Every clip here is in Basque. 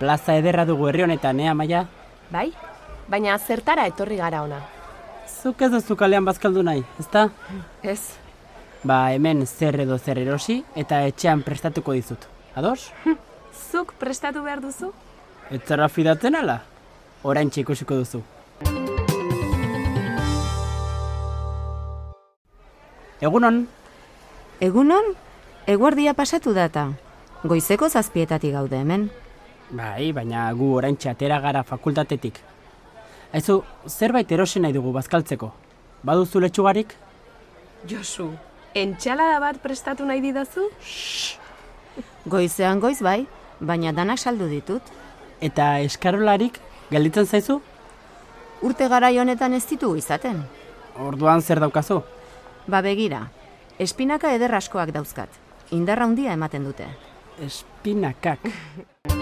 Plaza ederra dugu herri honetan, ea, maia? Bai? Baina zertara etorri gara ona. Zuk ez duzu kalean bazkaldu nahi, ezta? Ez, Ba, hemen zer edo zer erosi eta etxean prestatuko dizut. Ados? zuk prestatu behar duzu? Ez zara fidatzen ala? Orain ikusiko duzu. Egunon, Egunon, eguerdia pasatu data. Goizeko zazpietatik gaude hemen. Bai, baina gu orain atera gara fakultatetik. Aizu, zerbait erosi nahi dugu bazkaltzeko. Baduzu letxugarik? Josu, entxalada bat prestatu nahi didazu? Goizean goiz bai, baina danak saldu ditut. Eta eskarolarik gelditzen zaizu? Urte garai honetan ez ditugu izaten. Orduan zer daukazu? Ba begira, espinaka eder askoak dauzkat. Indarra handia ematen dute. Espinakak.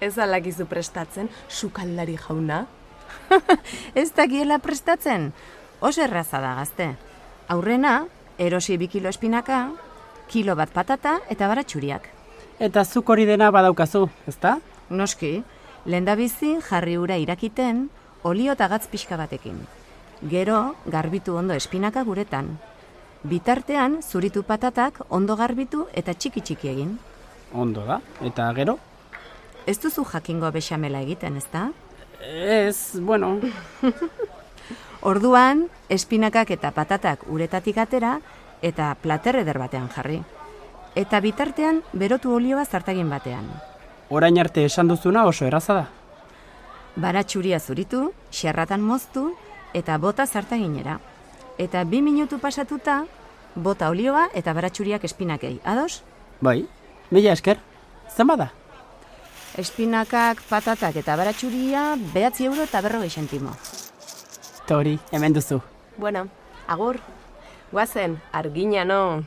Ez alakizu prestatzen, sukaldari jauna? Ez dakiela prestatzen, oso erraza da gazte. Aurrena, erosi bi kilo espinaka, kilo bat patata eta baratxuriak. Eta zuk hori dena badaukazu, ezta? Noski, lehendabizi jarri ura irakiten, olio eta gatz pixka batekin. Gero, garbitu ondo espinaka guretan. Bitartean, zuritu patatak ondo garbitu eta txiki txiki egin. Ondo da. Eta gero? Ez duzu jakingo bexamela egiten, ezta? Ez, bueno, Orduan, espinakak eta patatak uretatik atera eta plater eder batean jarri. Eta bitartean, berotu olioa zartagin batean. orain arte esan duzuna oso erraza da. Baratxuria zuritu, xerratan moztu eta bota zartaginera. Eta bi minutu pasatuta, bota olioa eta baratxuriak espinakei. Ados? Bai, mila esker. Zenba da? Espinakak, patatak eta baratxuria behatzi euro eta berrogei sentimo. Tori, hemen duzu. Bueno, agur. Guazen, argina no.